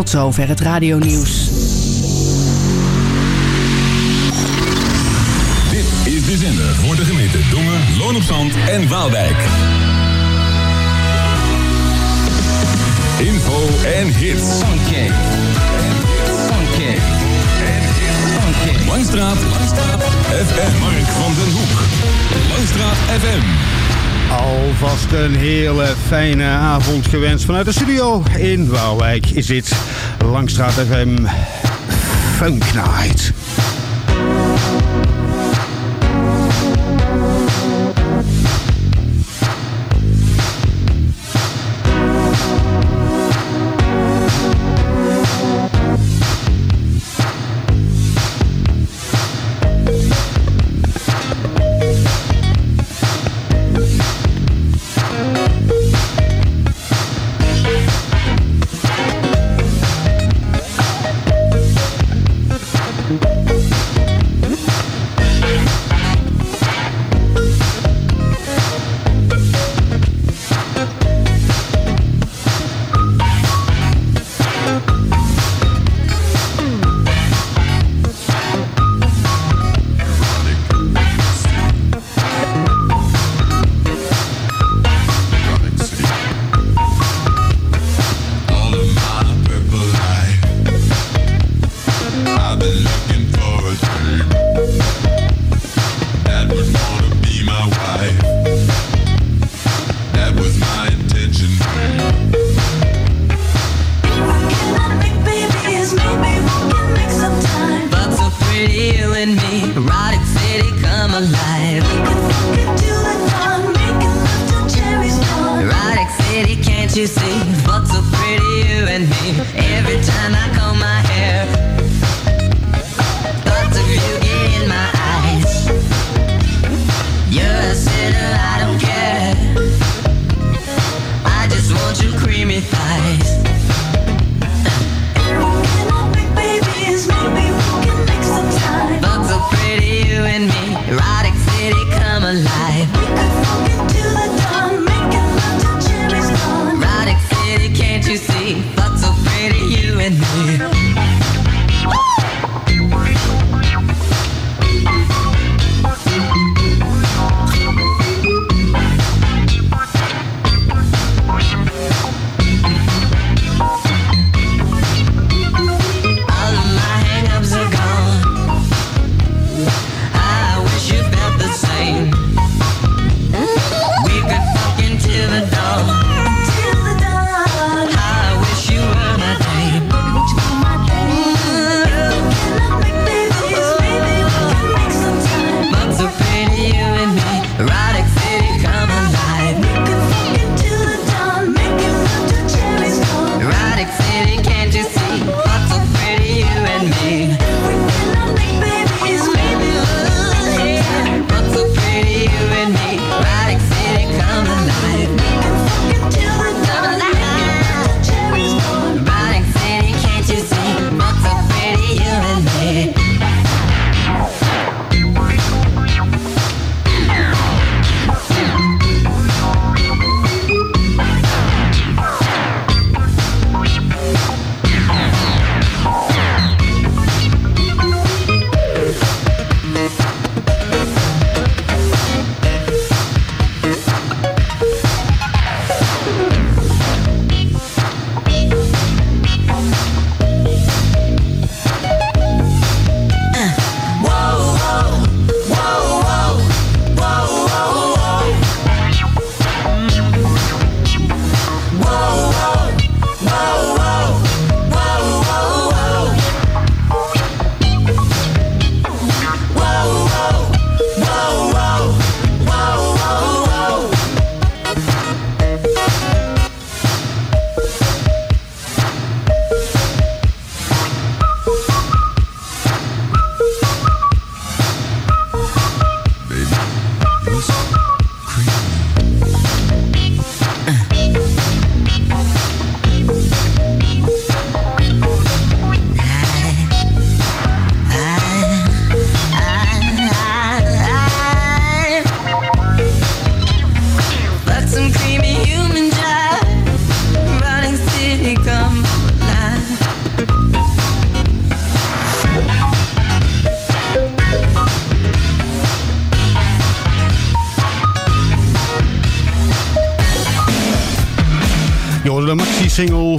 Tot zover het radionieuws. Dit is de zender voor de gemeente Dongen, Loon op Zand en Waalwijk. Info en hits. Funky. Funky. Langstraat. Langstraat. FM. Mark van den Hoek. Langstraat FM. Alvast een hele fijne avond gewenst vanuit de studio in Waalwijk is dit Langstraat FM Funk Night.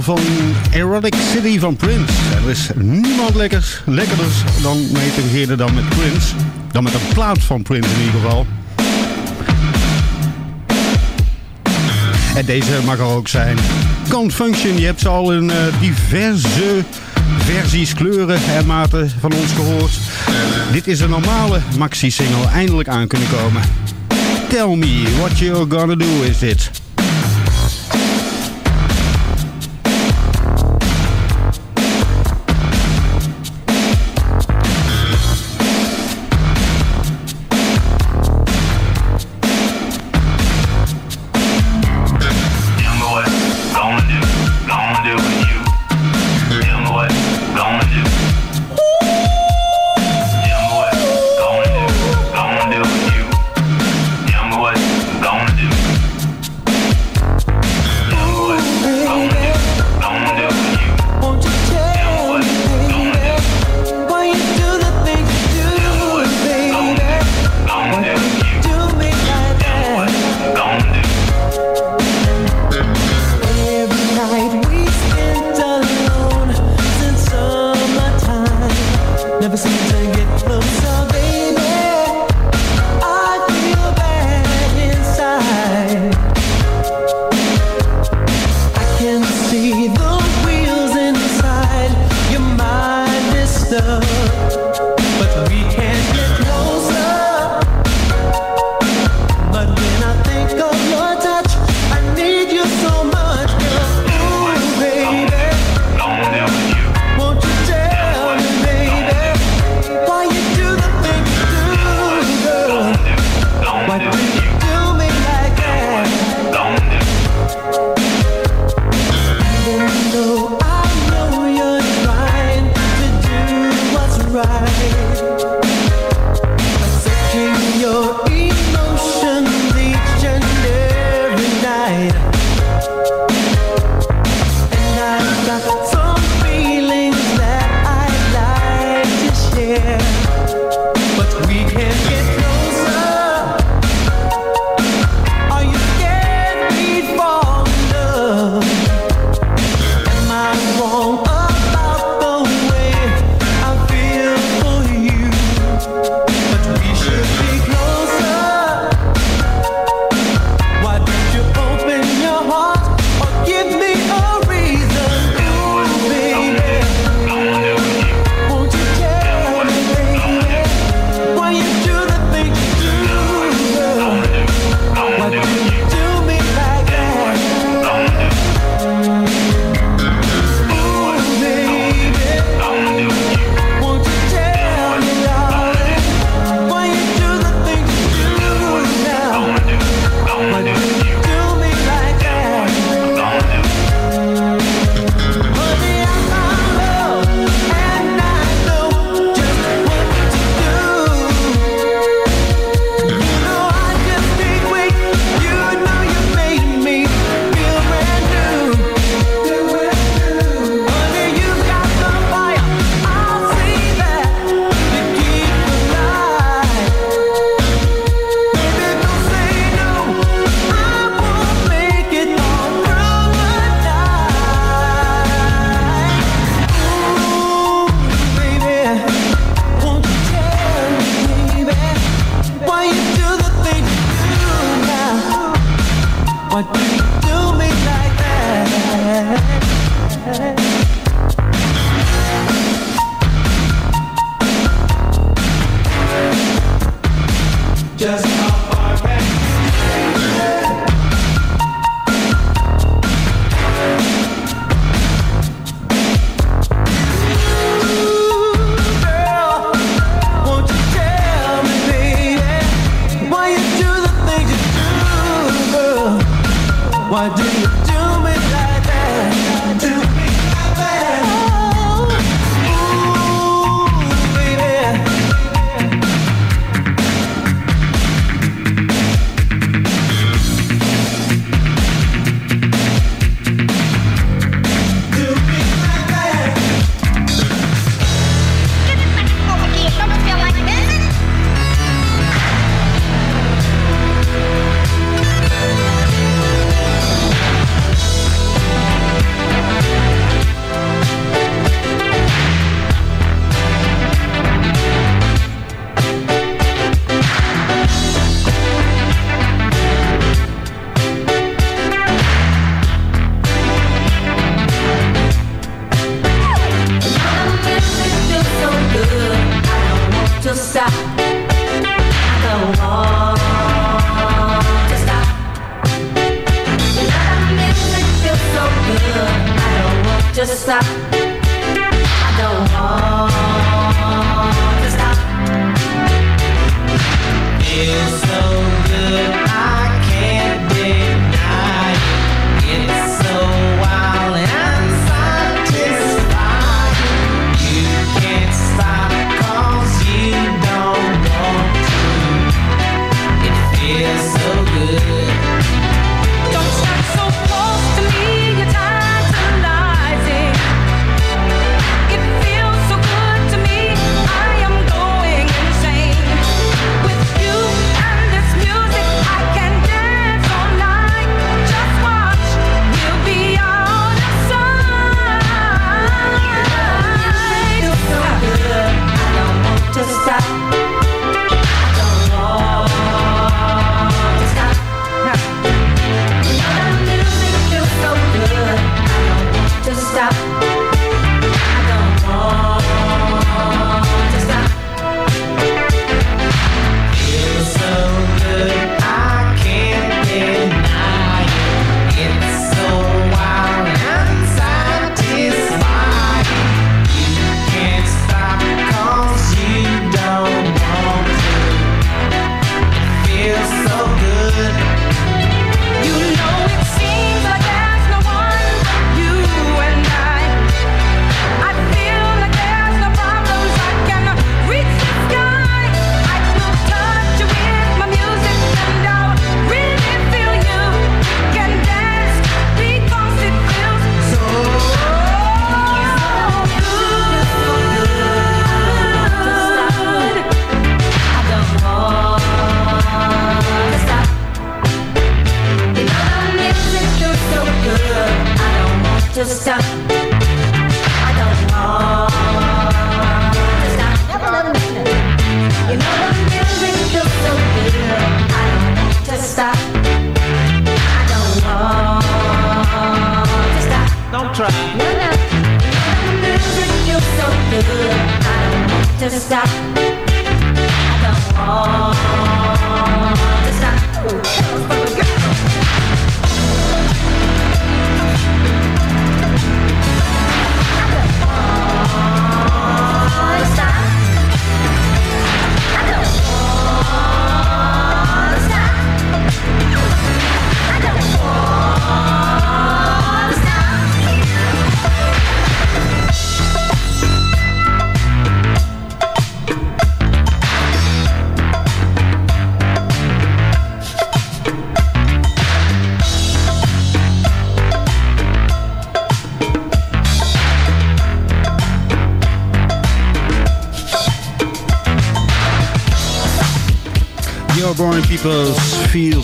Van Erotic City van Prince. Er is niemand lekkers, lekkerder dan mee te beginnen dan met Prince. Dan met een plaat van Prince in ieder geval. En deze mag er ook zijn. Can't Function, je hebt ze al in uh, diverse versies, kleuren en maten van ons gehoord. Dit is een normale maxi-single eindelijk aan kunnen komen. Tell me what you're gonna do is it.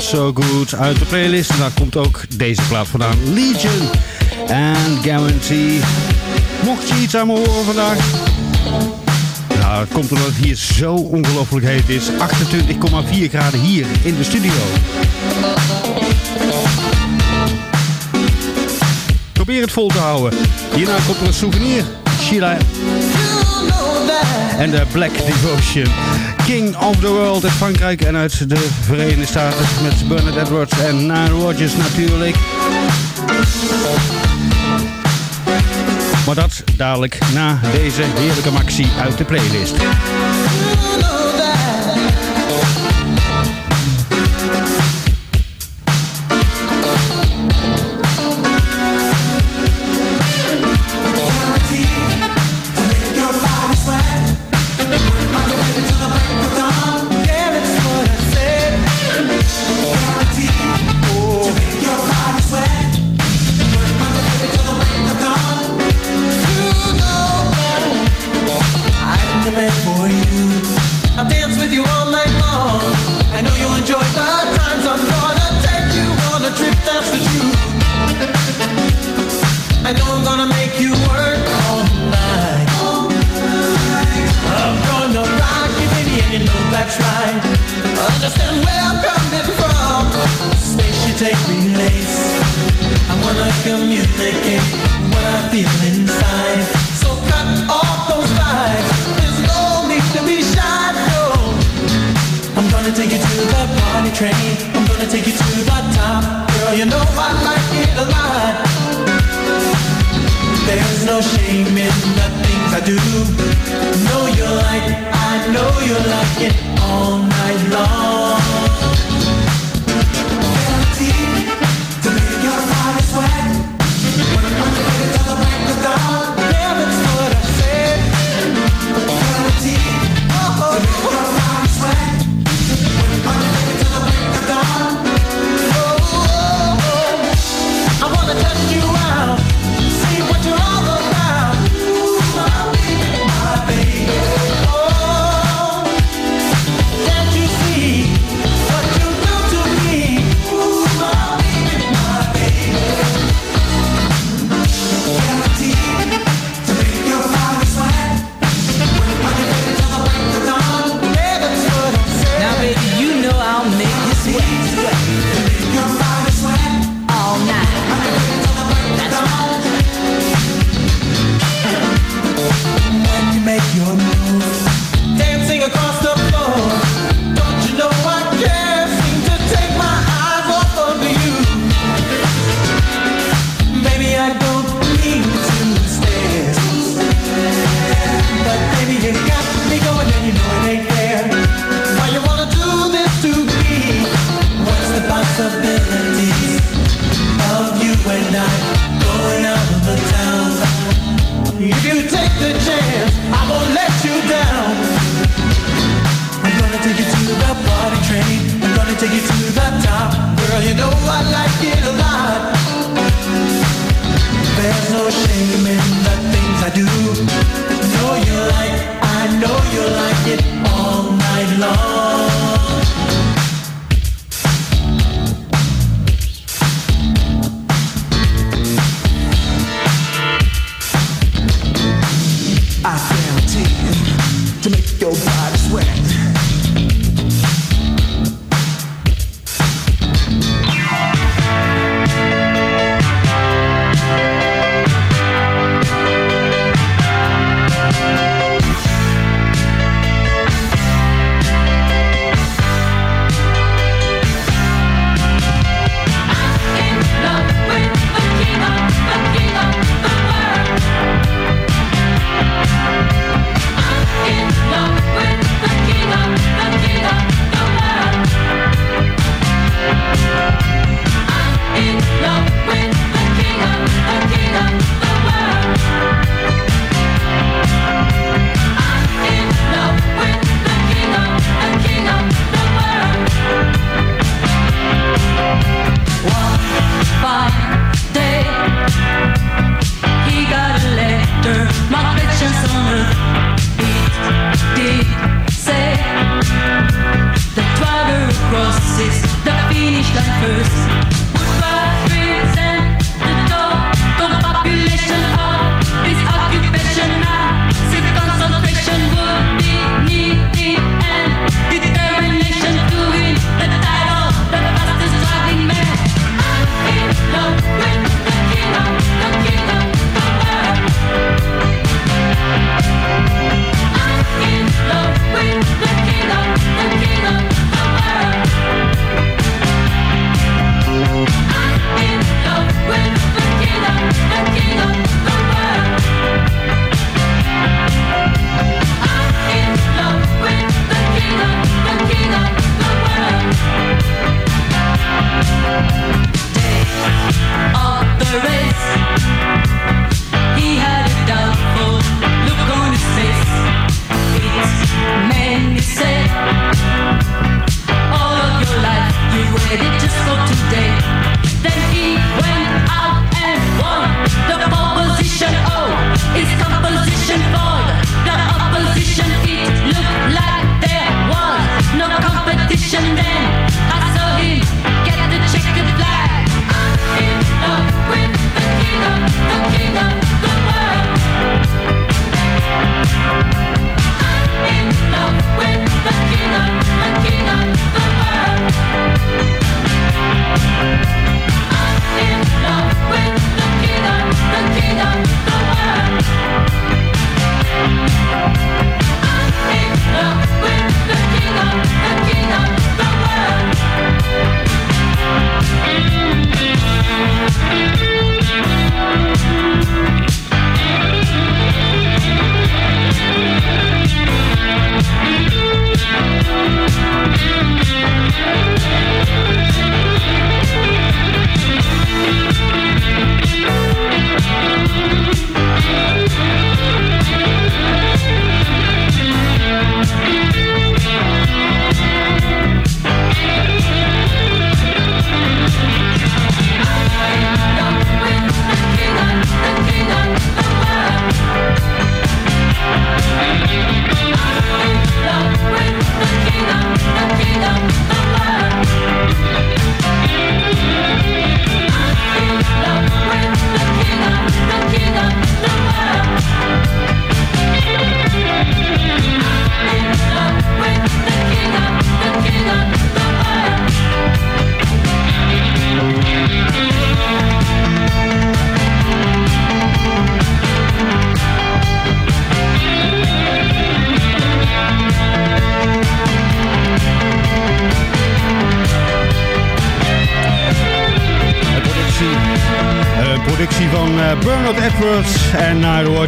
So Good uit de playlist. En daar komt ook deze plaat vandaan. Legion and Guarantee. Mocht je iets aan me horen vandaag? Nou, het komt omdat het hier zo ongelooflijk heet is. 28,4 graden hier in de studio. Probeer het vol te houden. Hierna komt er een souvenir. Sheila en de Black Devotion. King of the World uit Frankrijk en uit de Verenigde Staten met Bernard Edwards en Nine Rodgers natuurlijk. Maar dat dadelijk na deze heerlijke maxi uit de playlist.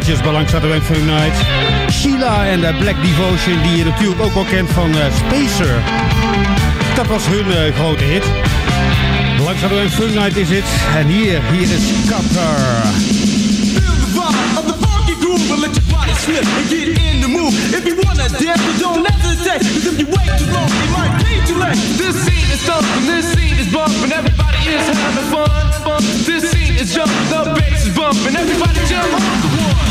Rodgers belangstelling van Unite. Sheila en de Black Devotion, die je natuurlijk ook wel kent van uh, Spacer. Dat was hun uh, grote hit. Belangstelling van Unite is het. En hier, hier is Qatar. let your body slip and get in the move. If you wanna dance, but don't hesitate. Cause if you wait too long, it might be too late. This scene is thumping, this scene is bumping, everybody is having fun. fun. This scene is jumping, the bass is bumping, everybody jump on the one.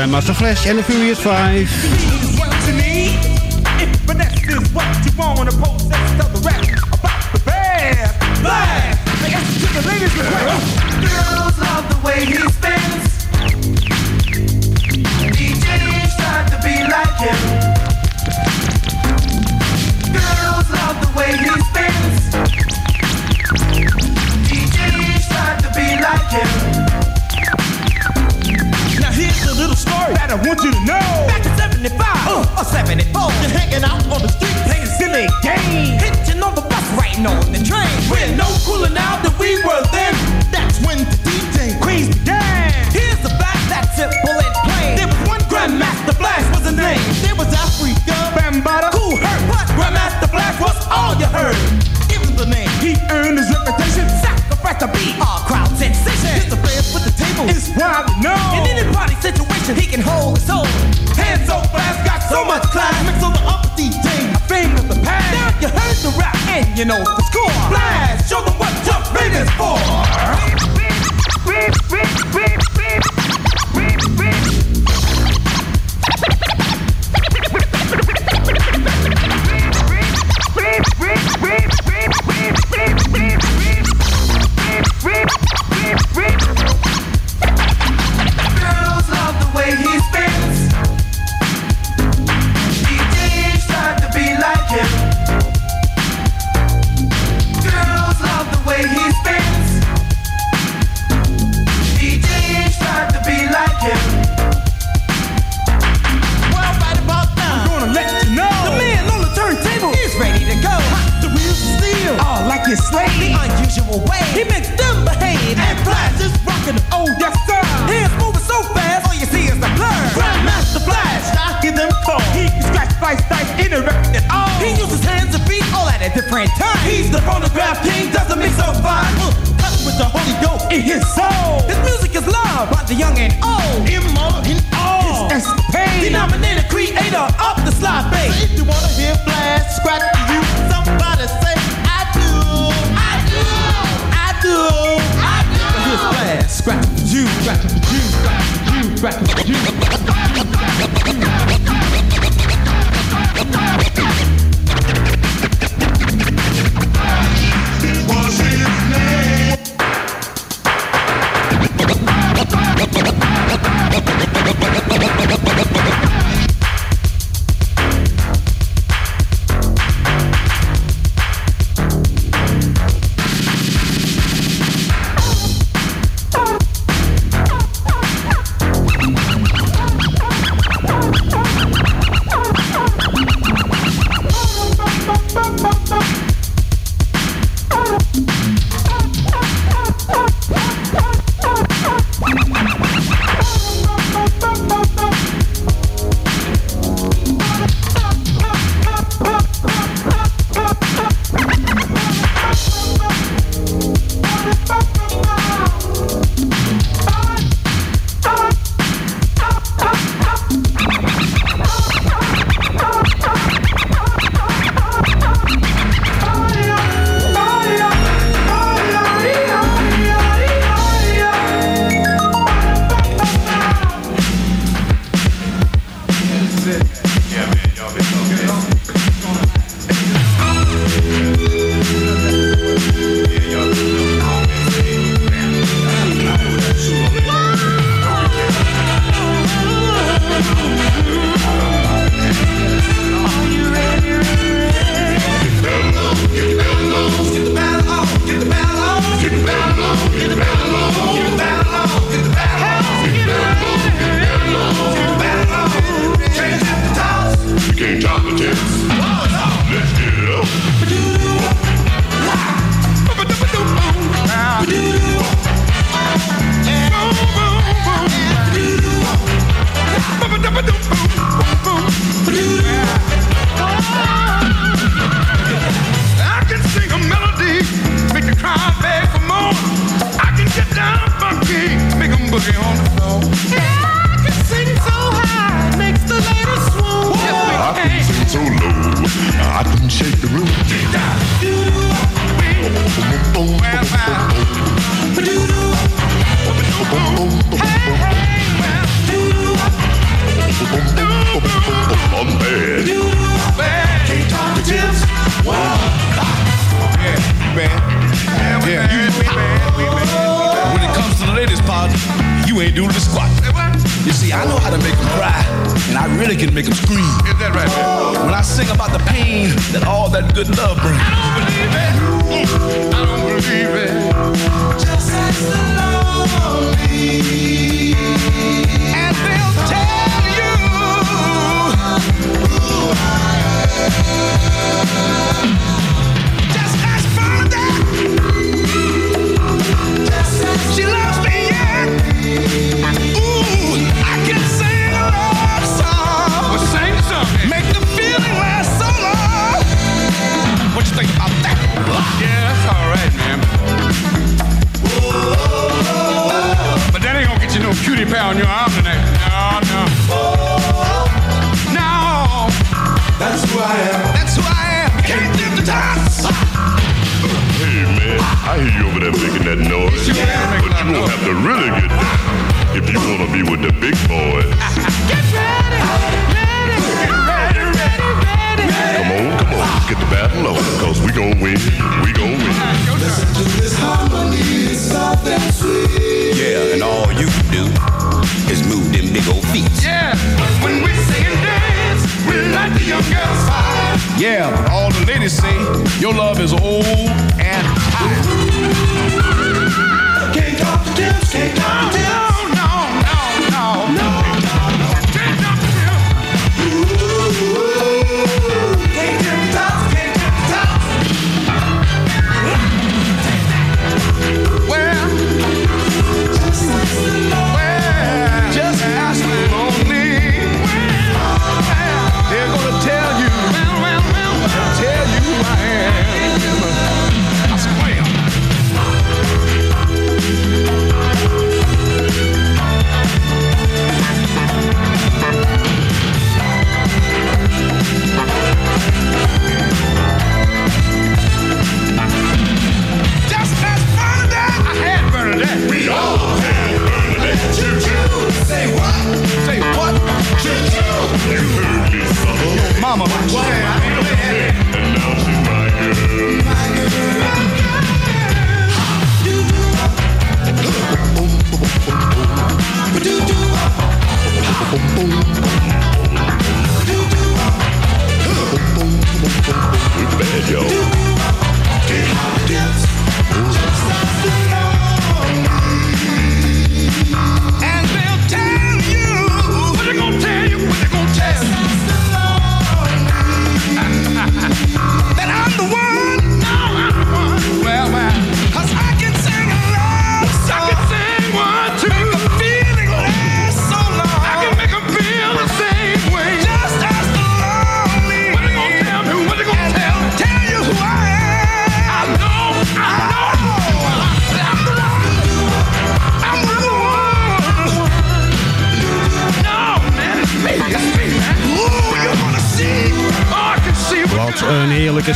Grandmaster Flash and the Furious 5.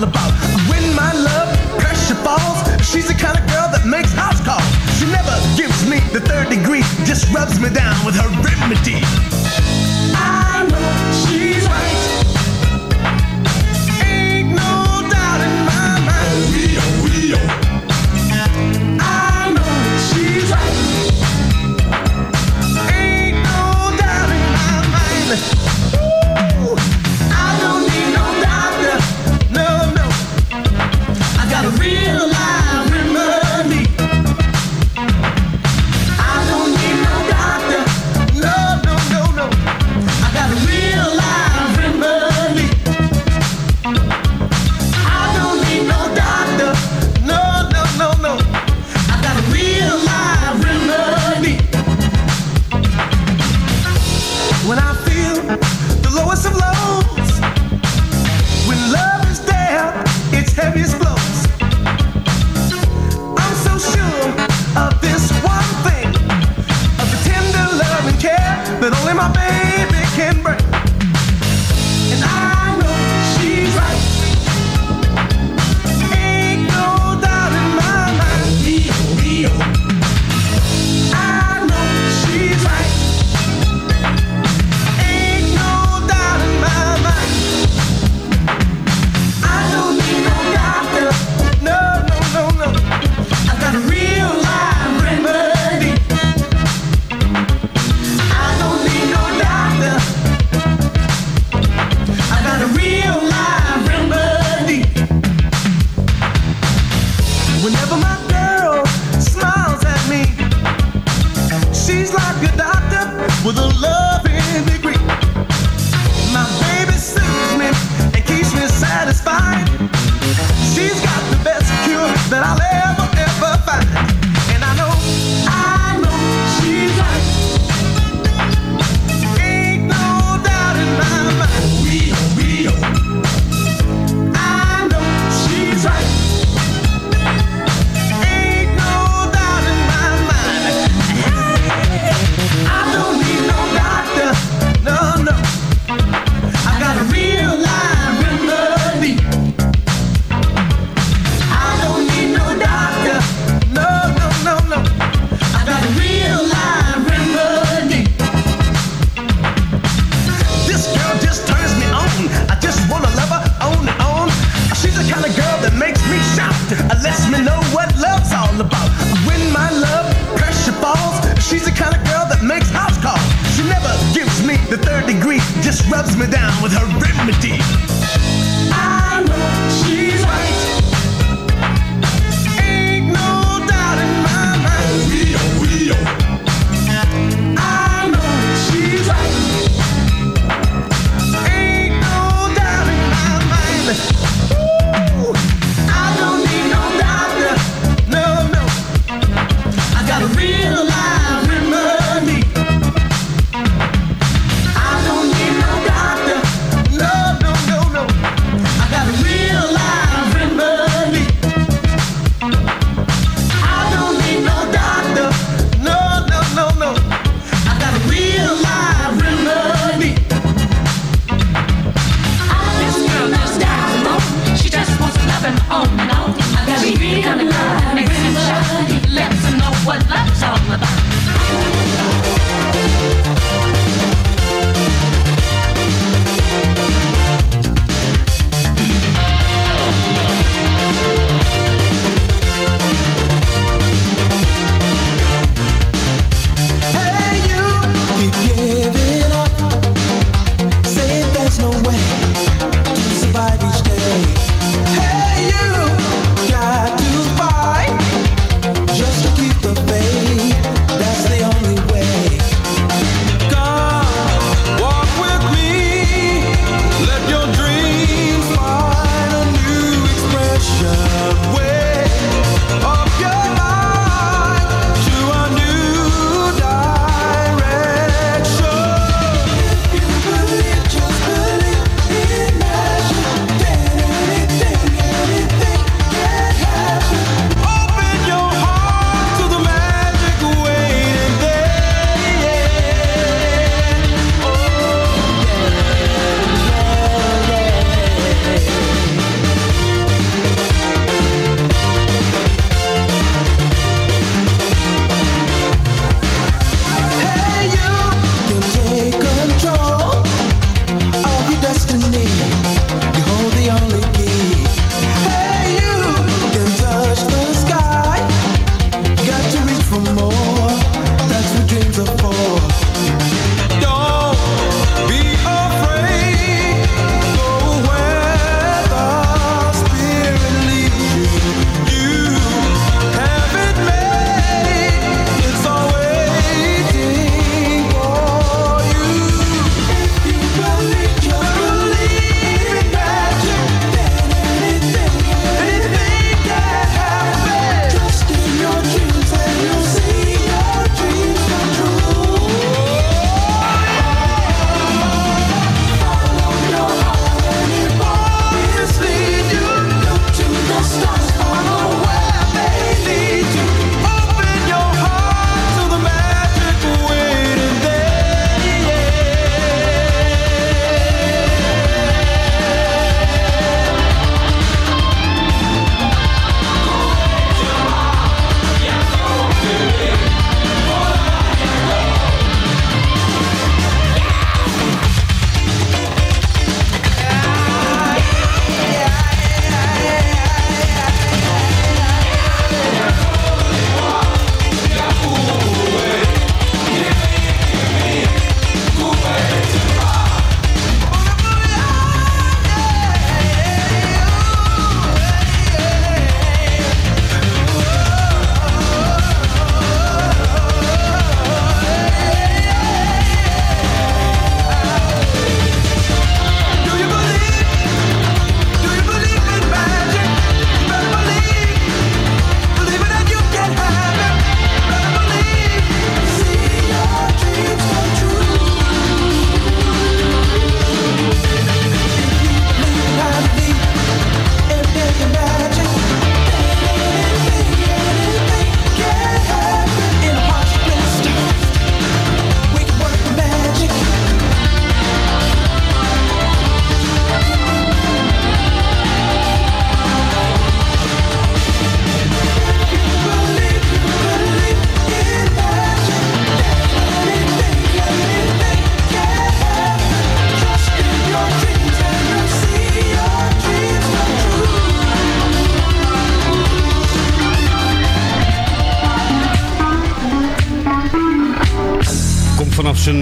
all about. When my love pressure falls, she's the kind of girl that makes house calls. She never gives me the third degree, just rubs me down with her remedy. I know she's right.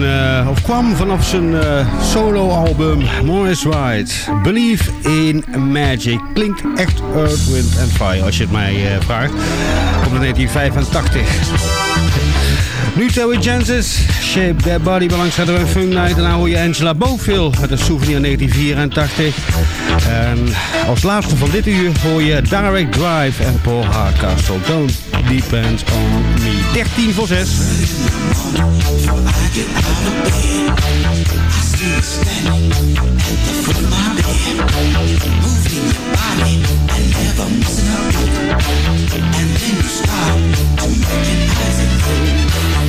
Eh, of kwam vanaf zijn eh, solo-album Morris White. Believe in Magic. Klinkt echt Earth, Wind and Fire als je het mij eh, vraagt. Komt in 1985. Nu Terry Shape That Body, belangstelling bij Funk Night. Daarna hoor je Angela Bofill uit de Souvenir 1984. En als laatste van dit uur hoor je Direct Drive en Paul Hardcastle. Don't Depend on Me. 13 voor 6. And in a real sexy voice, I hear you say, While you're lying there, staring like a fool, get off your buns and help me find the groove. Shake it down,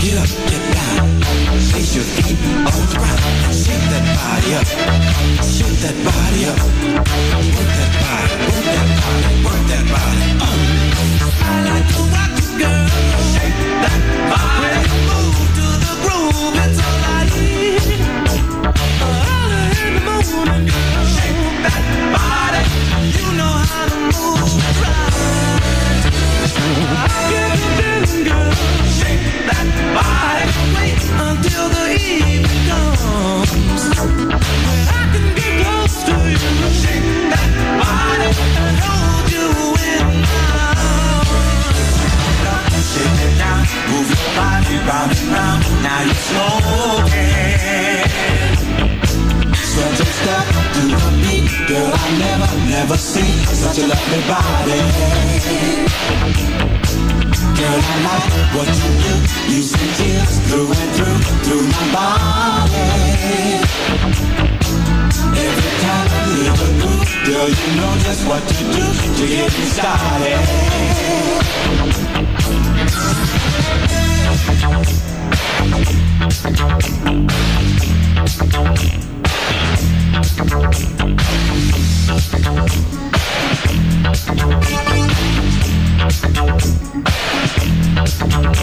Get up, get down, place your feet the ground, shake that body up, shake that body up, work that body, work that body, work that body. Uh. I like to watch you, girl, shake that body, move never, never seen such a lovely body. Girl, I like what you do. You send chills through and through, through my body. Every time I hear the groove, girl, you know just what to do to get me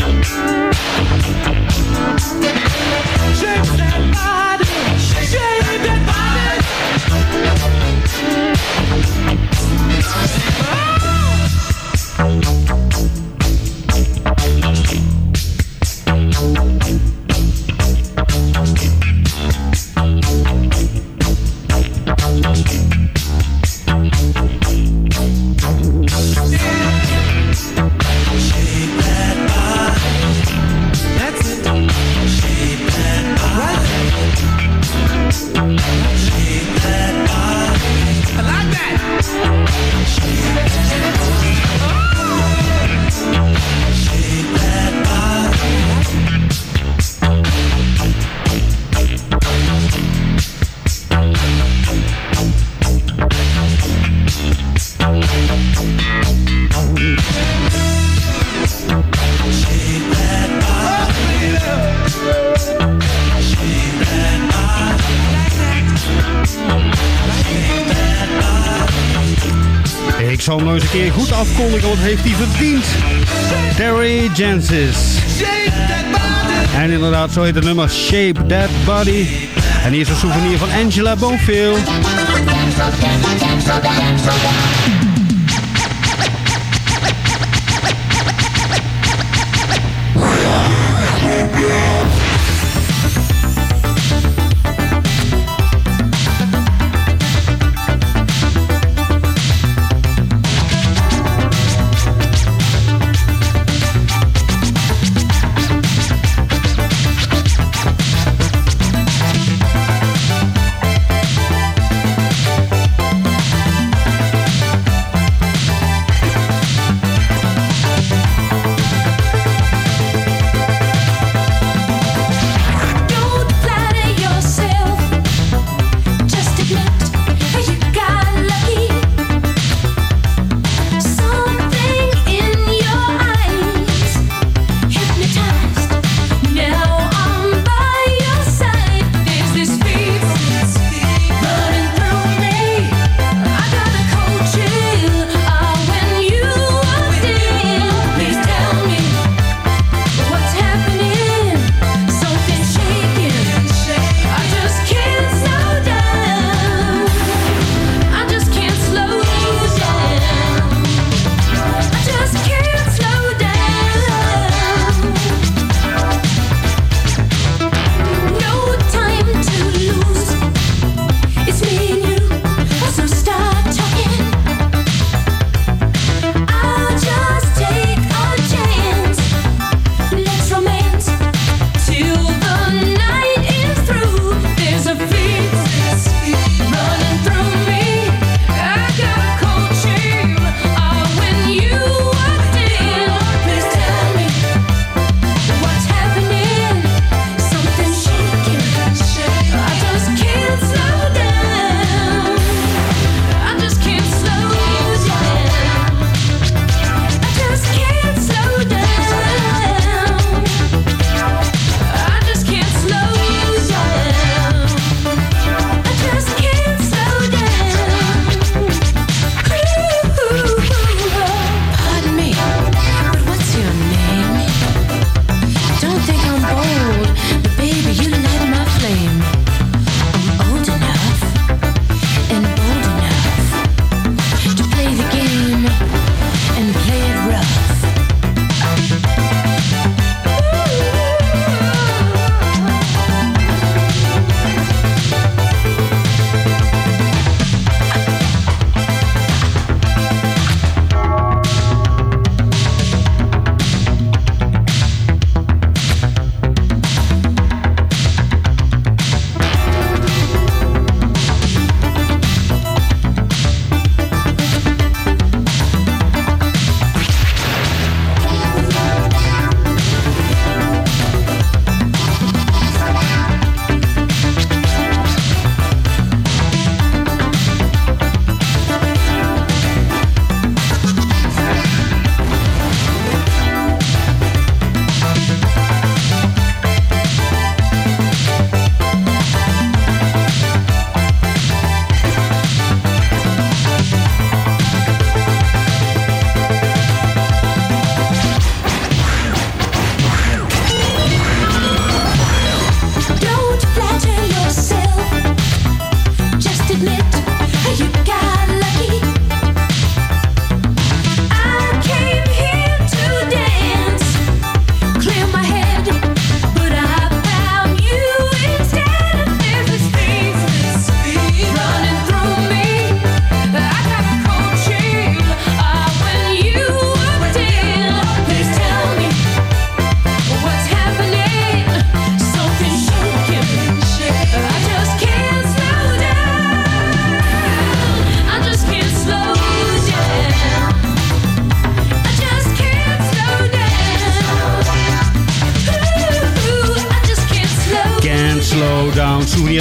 Ik afkondigen, wat heeft hij verdiend? Terry Jensis En inderdaad, zo heet het nummer Shape That Body. En hier is een souvenir van Angela Bonfield.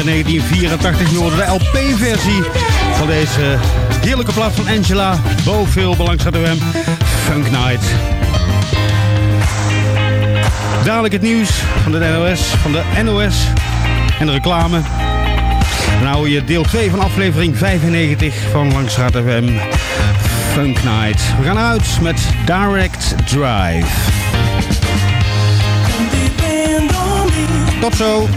1984. Je de LP-versie van deze heerlijke plaat van Angela. Boveel belangstelling hem. Funk Night. Dadelijk het nieuws van de NOS, van de NOS en de reclame. Nou je deel 2 van aflevering 95 van Langstraat FM. Funk Night. We gaan uit met Direct Drive. Tot zo!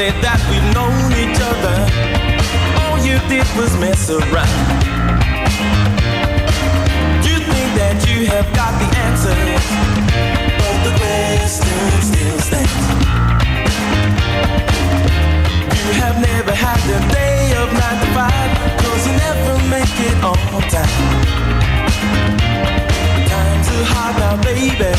say that we've known each other. All you did was mess around. You think that you have got the answer, but the question still stands. You have never had the day of 9 to 5, cause you never make it on time. Times are hard now, baby.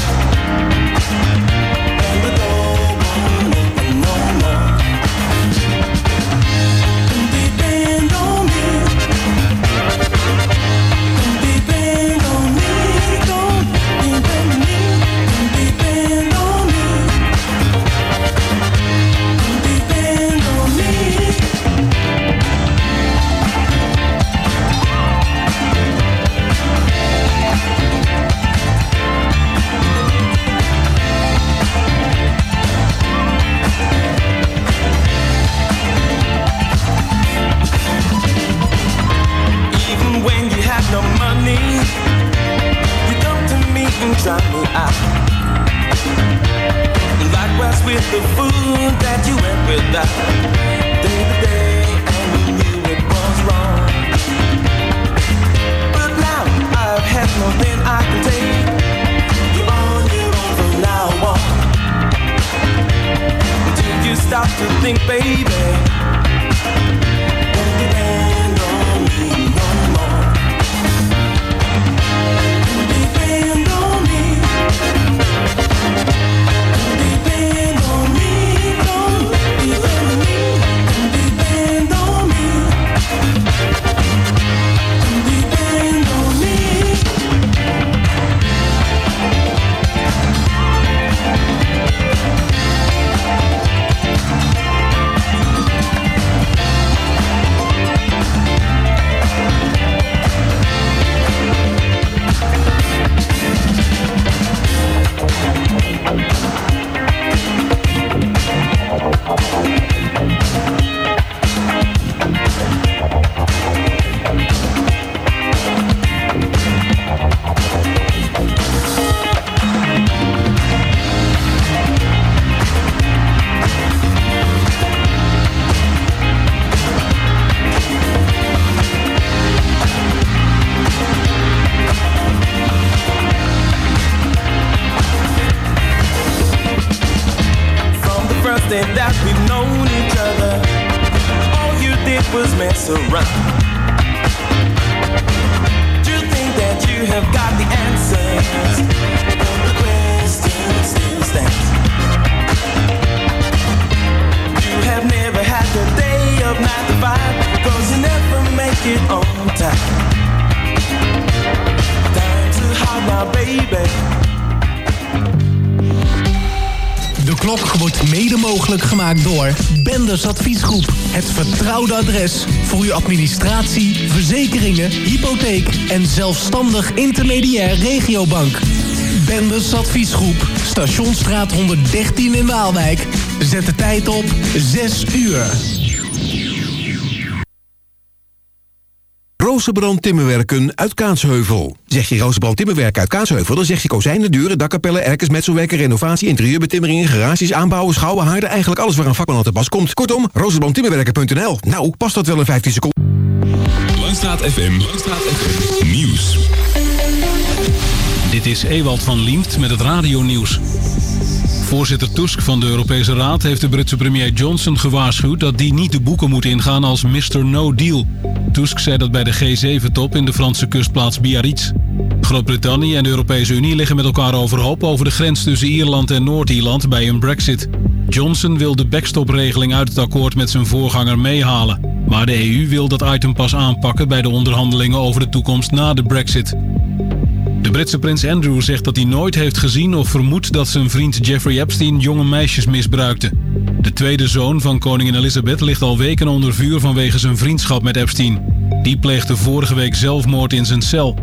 Adres voor uw administratie, verzekeringen, hypotheek en zelfstandig intermediair regiobank. Benders Adviesgroep, Stationsstraat 113 in Waalwijk. Zet de tijd op 6 uur. Rozenbrand Timmerwerken uit Kaatsheuvel. Zeg je Rozenbrand Timmerwerken uit Kaatsheuvel... dan zeg je kozijnen, deuren, dakkapellen, erkers, metselwerken... renovatie, interieurbetimmeringen, garages, aanbouwen, schouwen, haarden... eigenlijk alles waar een vakman aan te pas komt. Kortom, rozenbrandtimmerwerken.nl. Nou, past dat wel in 15 seconden? Langstraat FM. Langstraat FM. Nieuws. Dit is Ewald van Liemt met het radionieuws. Voorzitter Tusk van de Europese Raad heeft de Britse premier Johnson gewaarschuwd dat die niet de boeken moet ingaan als Mr. No Deal. Tusk zei dat bij de G7-top in de Franse kustplaats Biarritz. Groot-Brittannië en de Europese Unie liggen met elkaar overhoop over de grens tussen Ierland en Noord-Ierland bij een brexit. Johnson wil de backstop-regeling uit het akkoord met zijn voorganger meehalen. Maar de EU wil dat item pas aanpakken bij de onderhandelingen over de toekomst na de brexit. De Britse prins Andrew zegt dat hij nooit heeft gezien of vermoedt dat zijn vriend Jeffrey Epstein jonge meisjes misbruikte. De tweede zoon van koningin Elizabeth ligt al weken onder vuur vanwege zijn vriendschap met Epstein. Die pleegde vorige week zelfmoord in zijn cel.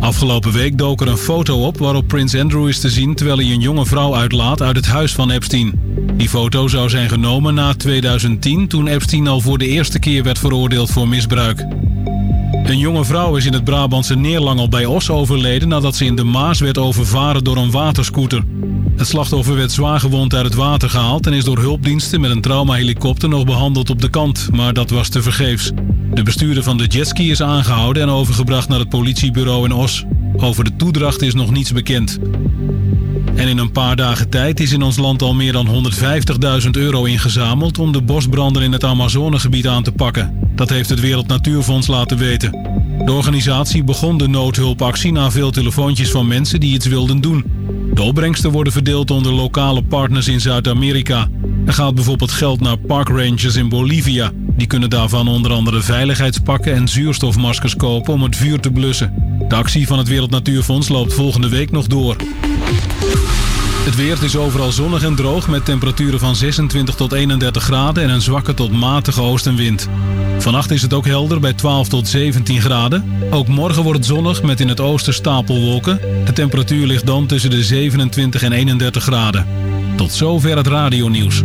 Afgelopen week dook er een foto op waarop prins Andrew is te zien terwijl hij een jonge vrouw uitlaat uit het huis van Epstein. Die foto zou zijn genomen na 2010 toen Epstein al voor de eerste keer werd veroordeeld voor misbruik. Een jonge vrouw is in het Brabantse Neerlangel bij Os overleden nadat ze in de Maas werd overvaren door een waterscooter. Het slachtoffer werd zwaar gewond uit het water gehaald en is door hulpdiensten met een traumahelikopter nog behandeld op de kant, maar dat was tevergeefs. De bestuurder van de jetski is aangehouden en overgebracht naar het politiebureau in Os. Over de toedracht is nog niets bekend. En in een paar dagen tijd is in ons land al meer dan 150.000 euro ingezameld om de bosbranden in het Amazonegebied aan te pakken. Dat heeft het Wereld Natuurfonds laten weten. De organisatie begon de noodhulpactie na veel telefoontjes van mensen die iets wilden doen. De opbrengsten worden verdeeld onder lokale partners in Zuid-Amerika. Er gaat bijvoorbeeld geld naar parkrangers in Bolivia. Die kunnen daarvan onder andere veiligheidspakken en zuurstofmaskers kopen om het vuur te blussen. De actie van het Wereld Natuurfonds loopt volgende week nog door. Het weer is overal zonnig en droog met temperaturen van 26 tot 31 graden en een zwakke tot matige oostenwind. Vannacht is het ook helder bij 12 tot 17 graden. Ook morgen wordt het zonnig met in het oosten stapelwolken. De temperatuur ligt dan tussen de 27 en 31 graden. Tot zover het radionieuws.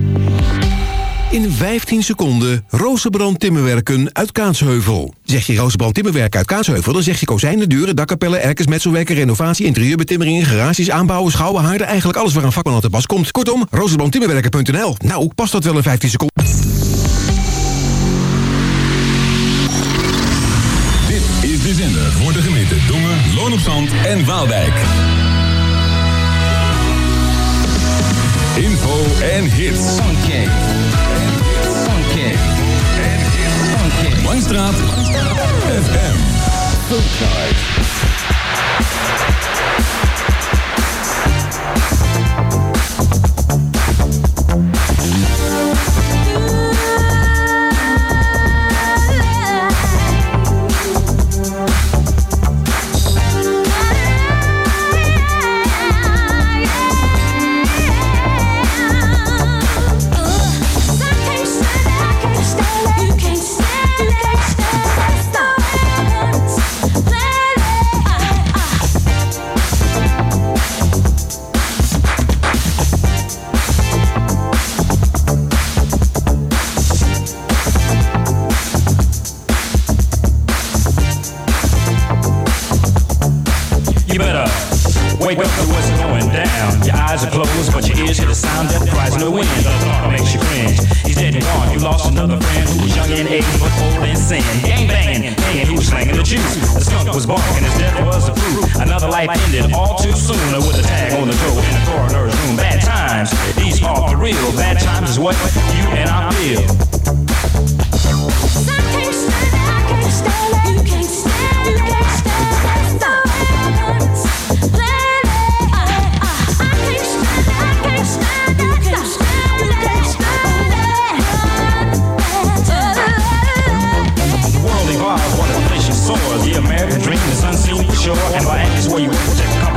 In 15 seconden Rozenbrand Timmerwerken uit Kaatsheuvel. Zeg je Rozenbrand Timmerwerken uit Kaatsheuvel... dan zeg je kozijnen, deuren, dakkapellen, erkers, metselwerken... renovatie, interieurbetimmeringen, garages, aanbouwen, schouwen, haarden... eigenlijk alles waar een vakman aan te pas komt. Kortom, rozenbrandtimmerwerken.nl. Nou, past dat wel in 15 seconden? Dit is de zender voor de gemeente Dongen, Loon op Zand en Waalwijk. Info en hits. Funky. Langstraat. FM. You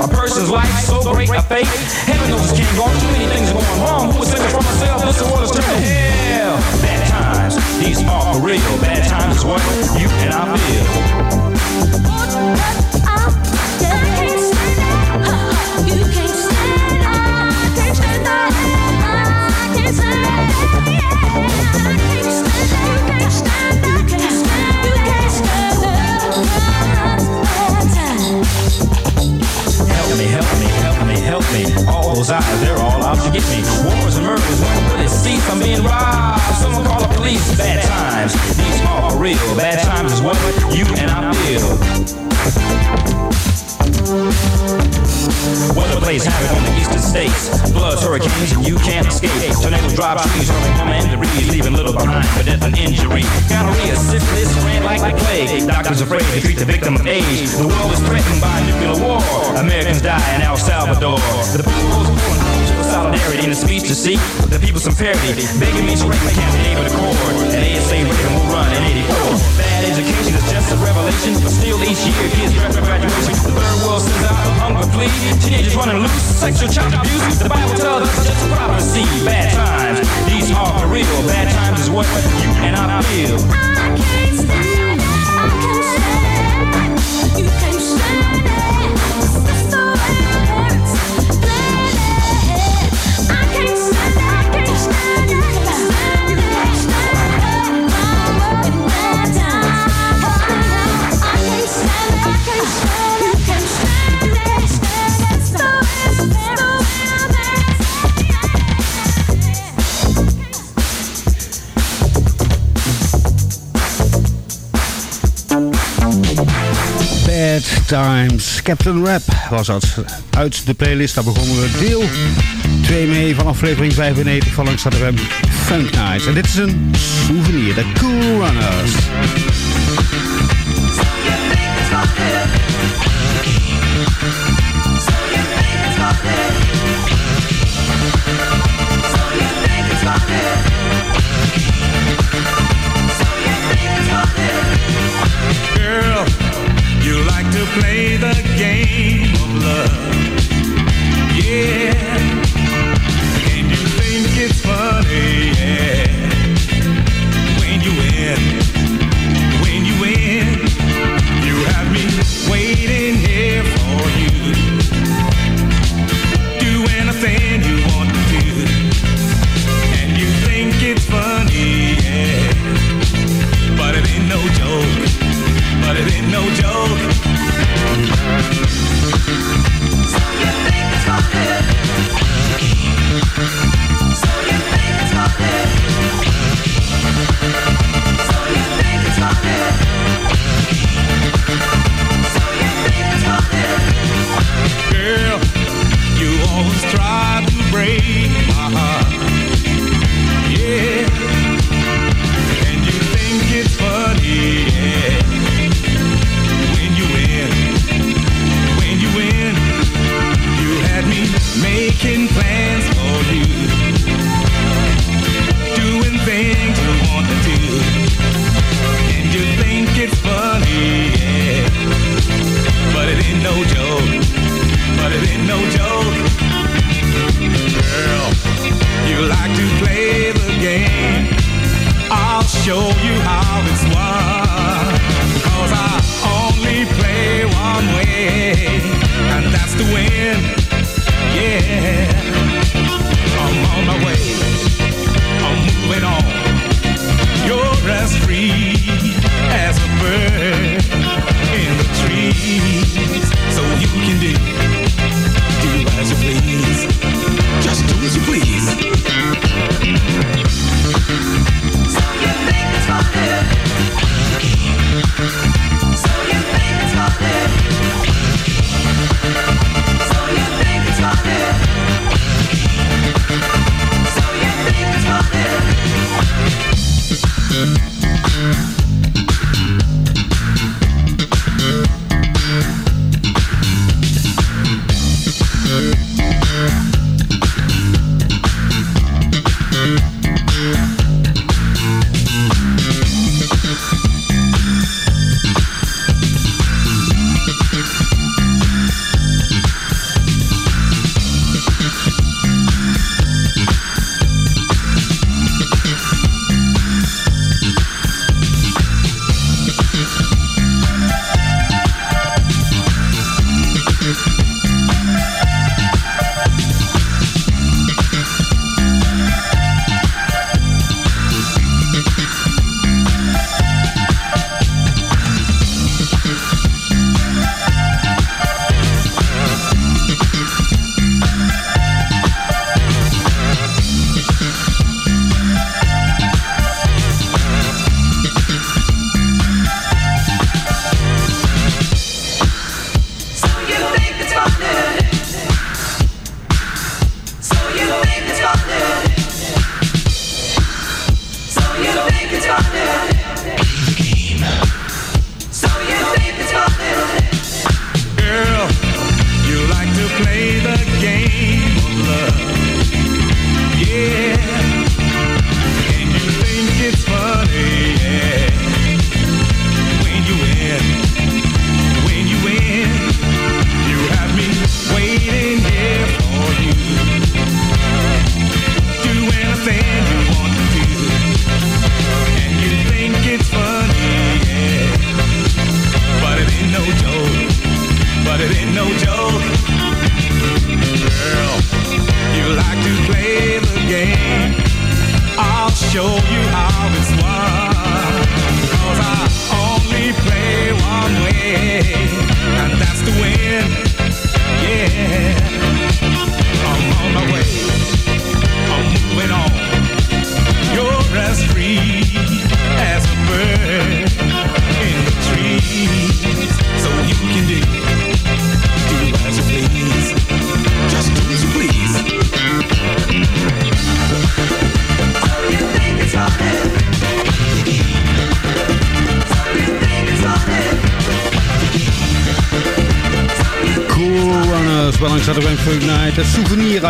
a person's life so great a fate? Heaven knows it can't go on. Too many things going wrong. Who was thinking for myself? This is what is turning hell. Bad times, these are for real. Bad times is what you and I feel. Eyes, they're all out to get me. Wars and murders, when will it cease? I'm being robbed. Someone call the police. Bad times, these are real. Bad times is what you and I feel. Weather plays havoc on the eastern states. Floods, hurricanes, and you can't escape. Tornadoes drop trees, hurling home debris, leaving little behind for death and injury. Gonorrhea, syphilis, spread like the plague. Doctors afraid to treat the victim of age. The world is threatened by nuclear war. Americans die in El Salvador. The in the speech to see the people some parity. Begging me to break my can't be able to chord. And ASA Reagan will run in 84. Bad education is just a revelation, but still each year kids draft for graduation. The third world sends out a hunger plea. Teenagers running loose, sexual child abuse. The Bible tells us just a prophecy. Bad times, these are for real. Bad times is what you and I feel. Bad Times. Captain Rap was dat. Uit de playlist, daar begonnen we deel 2 mee van aflevering 95 van Langs FM Funk Nights. En dit is een souvenir, de Cool Runners. Play the game of love. Yeah.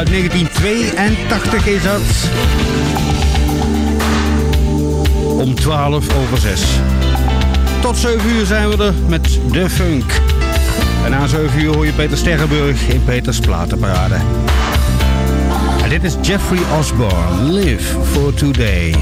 1982 is dat. Om 12 over 6. Tot 7 uur zijn we er met de funk. En na 7 uur hoor je Peter Sterrenburg in Peters Platenparade. En dit is Jeffrey Osborne, Live for Today.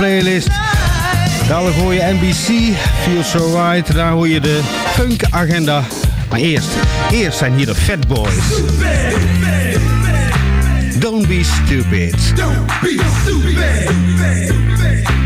playlist. Dadelijk hoor je NBC, Feel So Right. Daar hoor je de Funk Agenda. Maar eerst, eerst zijn hier de Fat Boys. Don't be stupid. Don't be stupid.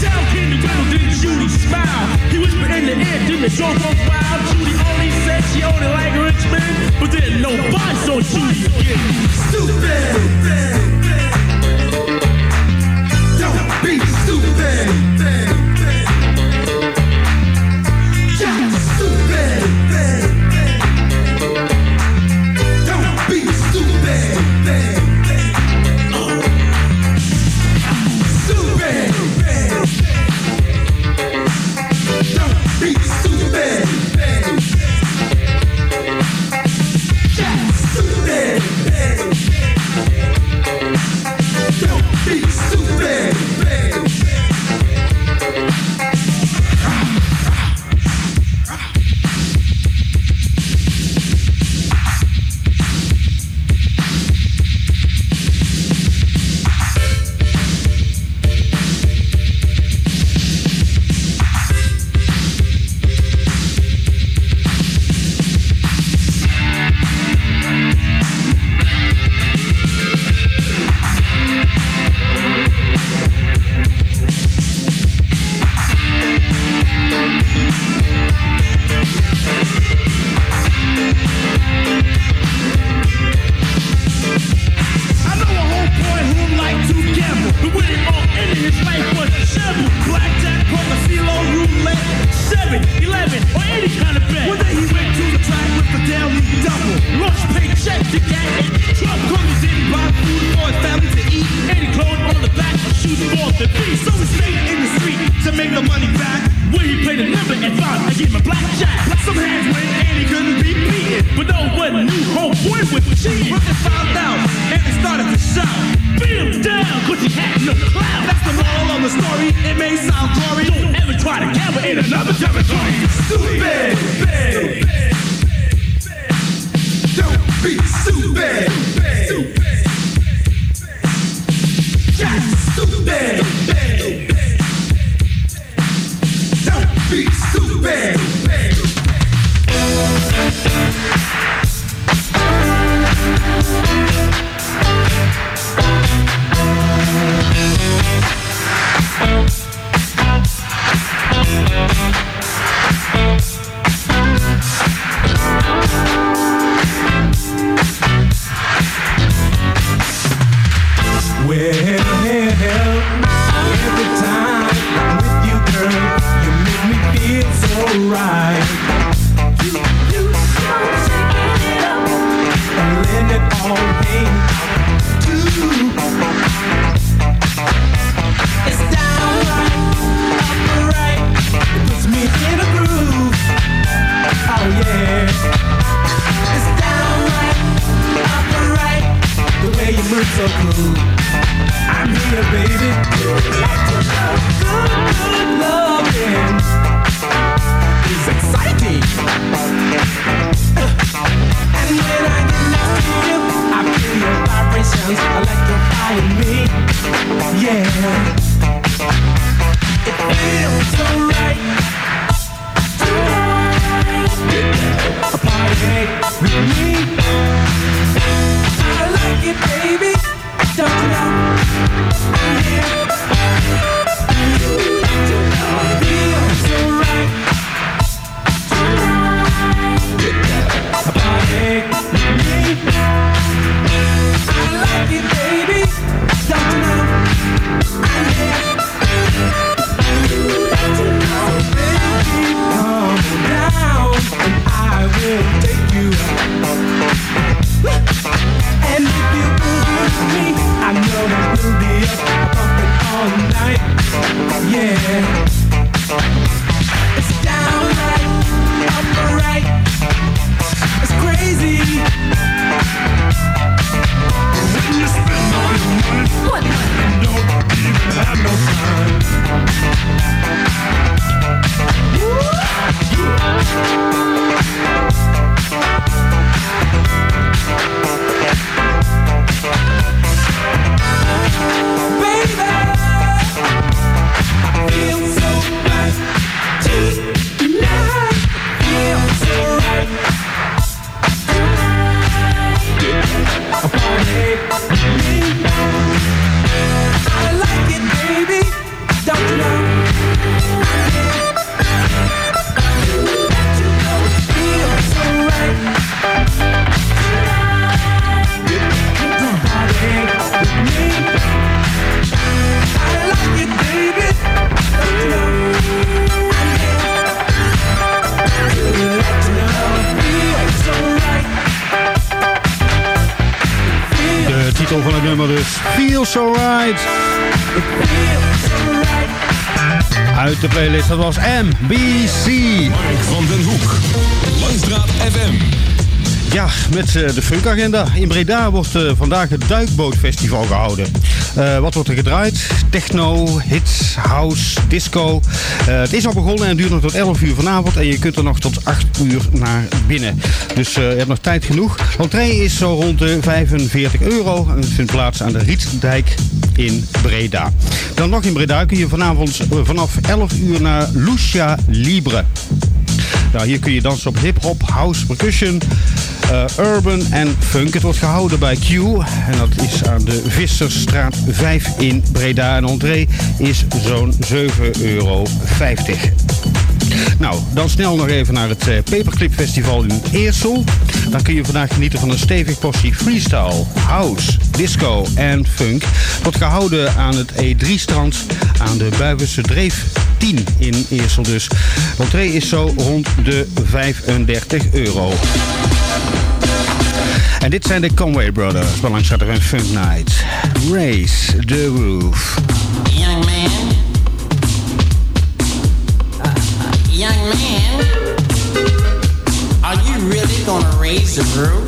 Down came the rebel, did Judy smile? He whispered in the air, didn't it show for wild? Judy only said she only liked like a rich man, but then nobody saw Judy again. Stupid! stupid. Don't be stupid. MBC. Mark van den Hoek. Langstraat FM. Ja, met eh, de funkagenda. In Breda wordt eh, vandaag het Duikbootfestival gehouden. Eh, wat wordt er gedraaid? Techno, hits, house, disco. Het is al begonnen en duurt nog tot 11 uur vanavond. En je kunt er nog tot 8 uur naar binnen. Dus eh, je hebt nog tijd genoeg. Entree is zo rond de 45 euro. En het vindt plaats aan de Rietdijk in Breda. Dan nog in Breda kun je vanavond eh, vanaf 11 uur naar Lucia Libre. Nou, hier kun je dansen op hip-hop, house, percussion, eh, urban en funk. Het wordt gehouden bij Q. En dat is aan de Vissersstraat 5 in Breda. En entree is zo'n 7,50 euro. Nou, dan snel nog even naar het eh, Paperclip Festival in Eersel. Dan kun je vandaag genieten van een stevig portie freestyle, house, disco en funk. Wordt gehouden aan het E3-strand aan de Buivense Dreef 10 in Eersel dus. Is zo rond de 35 euro. En dit zijn de Conway Brothers, belangs er een Funk Night. Race the Roof. Young man. Gonna raise the roof?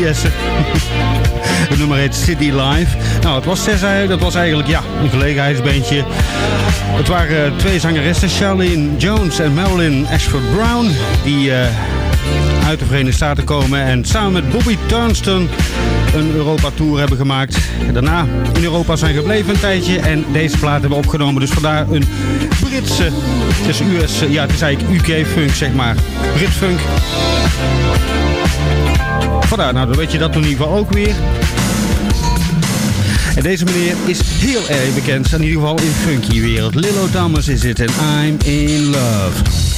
Jesse. Het nummer heet City Live. Nou, het was zes. Dat was eigenlijk, ja, een gelegenheidsbeentje. Het waren eh, twee zangeressen, Charlene Jones en Marilyn Ashford Brown. Die eh, uit de Verenigde Staten komen en samen met Bobby Turnston een Europa-tour hebben gemaakt. Daarna in Europa zijn gebleven een tijdje en deze plaat hebben we opgenomen. Dus vandaar een Britse, het is US, ja het is eigenlijk UK-funk zeg maar, Brit-funk. Vandaar, nou dan weet je dat in ieder geval ook weer. En deze meneer is heel erg bekend, in ieder geval in funky wereld. Lillo Dammers is het en I'm in love.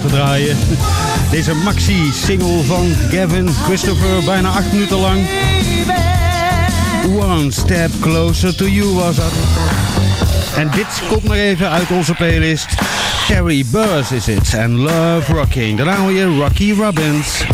te draaien. Deze maxi-single van Gavin Christopher, bijna acht minuten lang. One Step Closer to You was dat. En dit komt nog even uit onze playlist. Terry Burrs is it en Love Rocking. Daarna hoor je Rocky Robbins.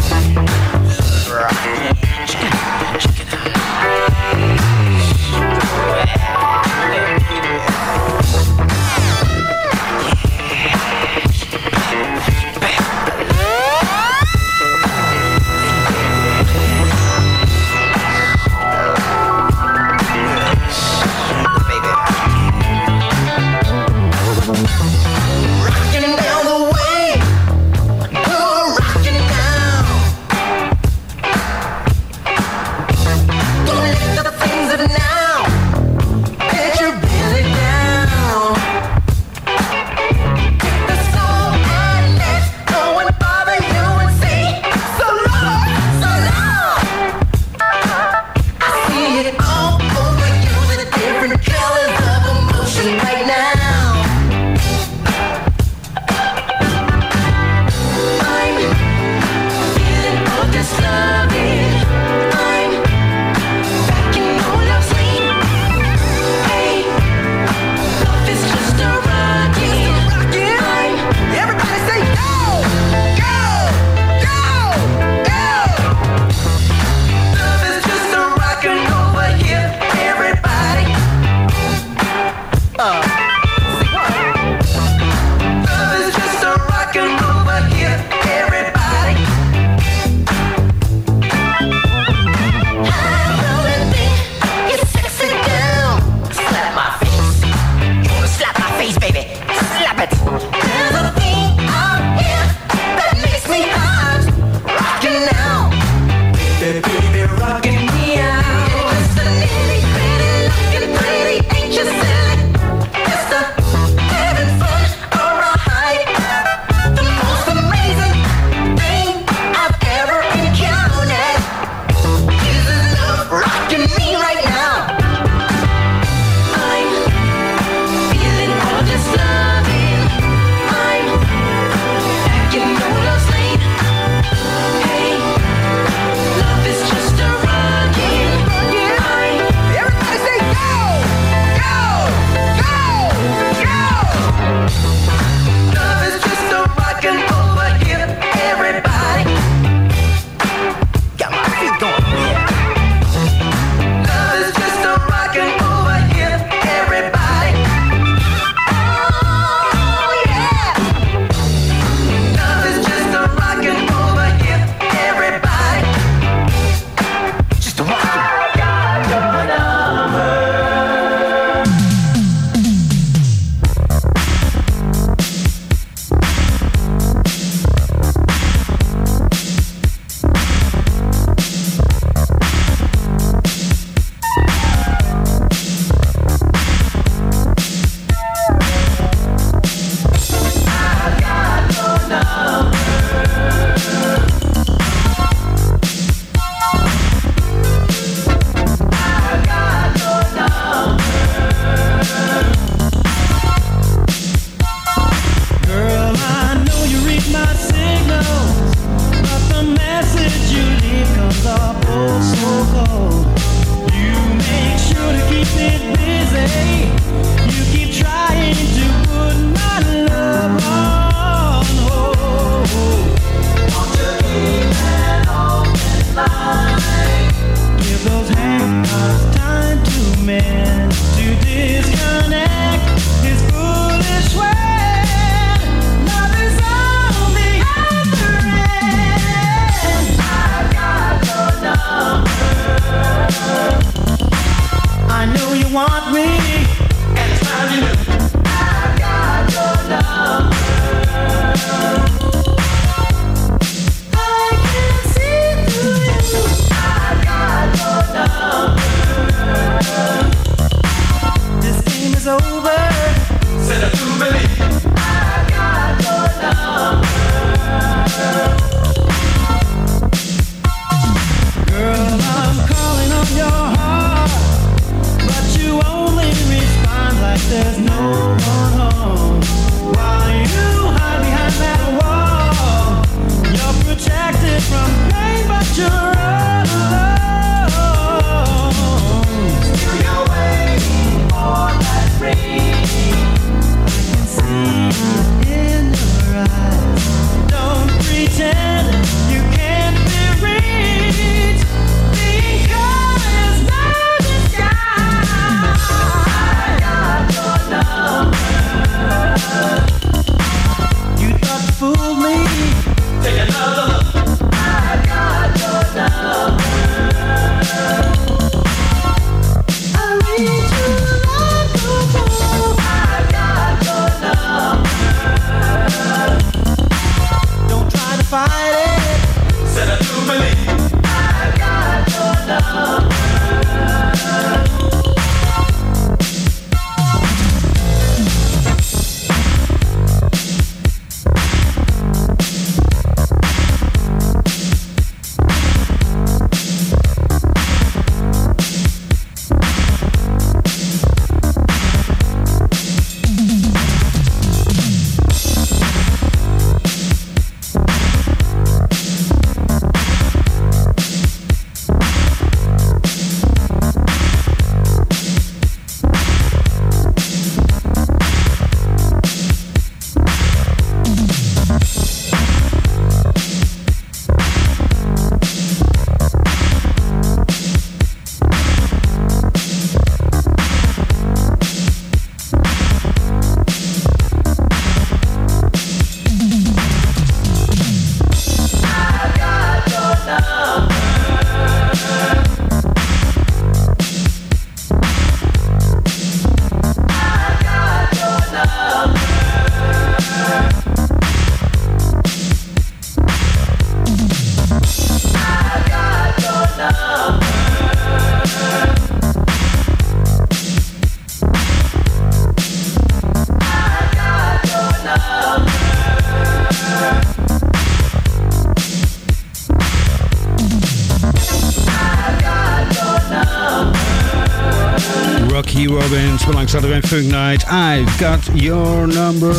Belangstellende band Funk Night. I've got your number.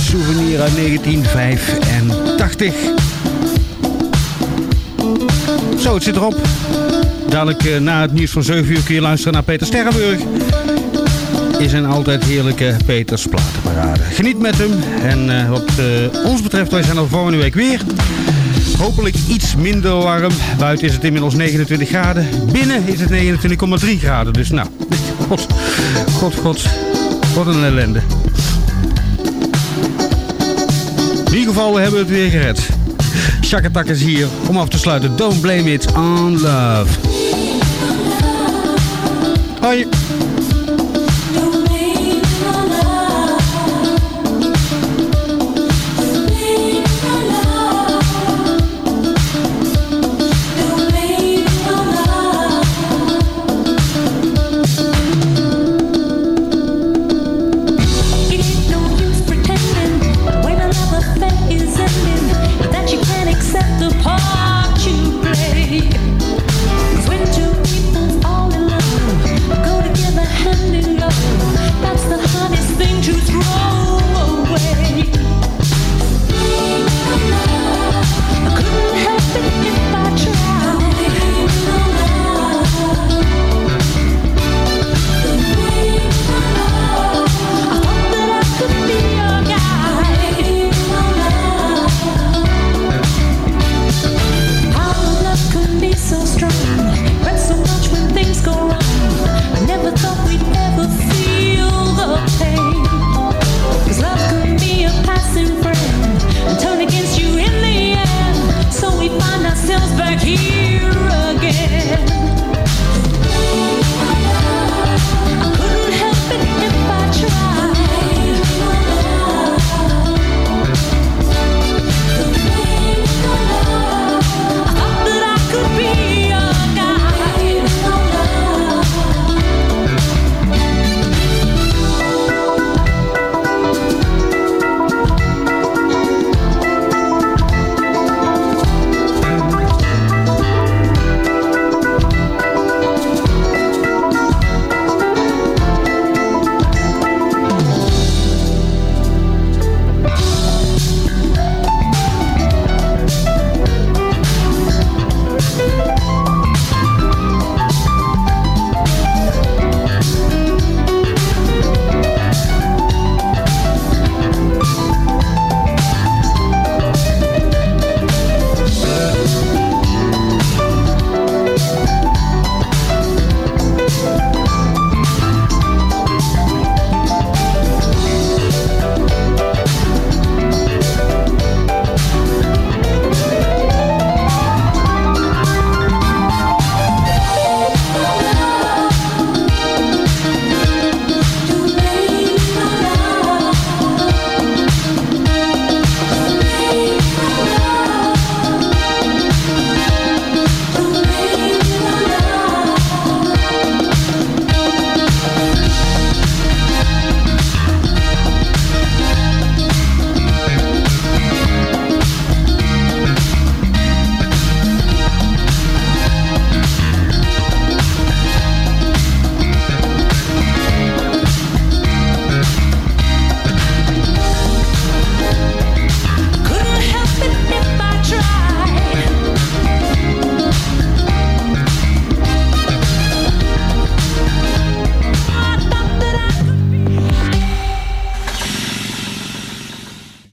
Souvenir uit 1985. Zo, het zit erop. Dadelijk eh, na het nieuws van 7 uur kun je luisteren naar Peter Sterrenburg. Is een altijd heerlijke Peters platenparade. Geniet met hem. En eh, wat eh, ons betreft, wij zijn er volgende week weer. Hopelijk iets minder warm. Buiten is het inmiddels 29 graden. Binnen is het 29,3 graden. Dus nou, god, god, god. Wat een ellende. In ieder geval, we het weer gered. Shakatak is hier om af te sluiten. Don't blame it on love. Hoi.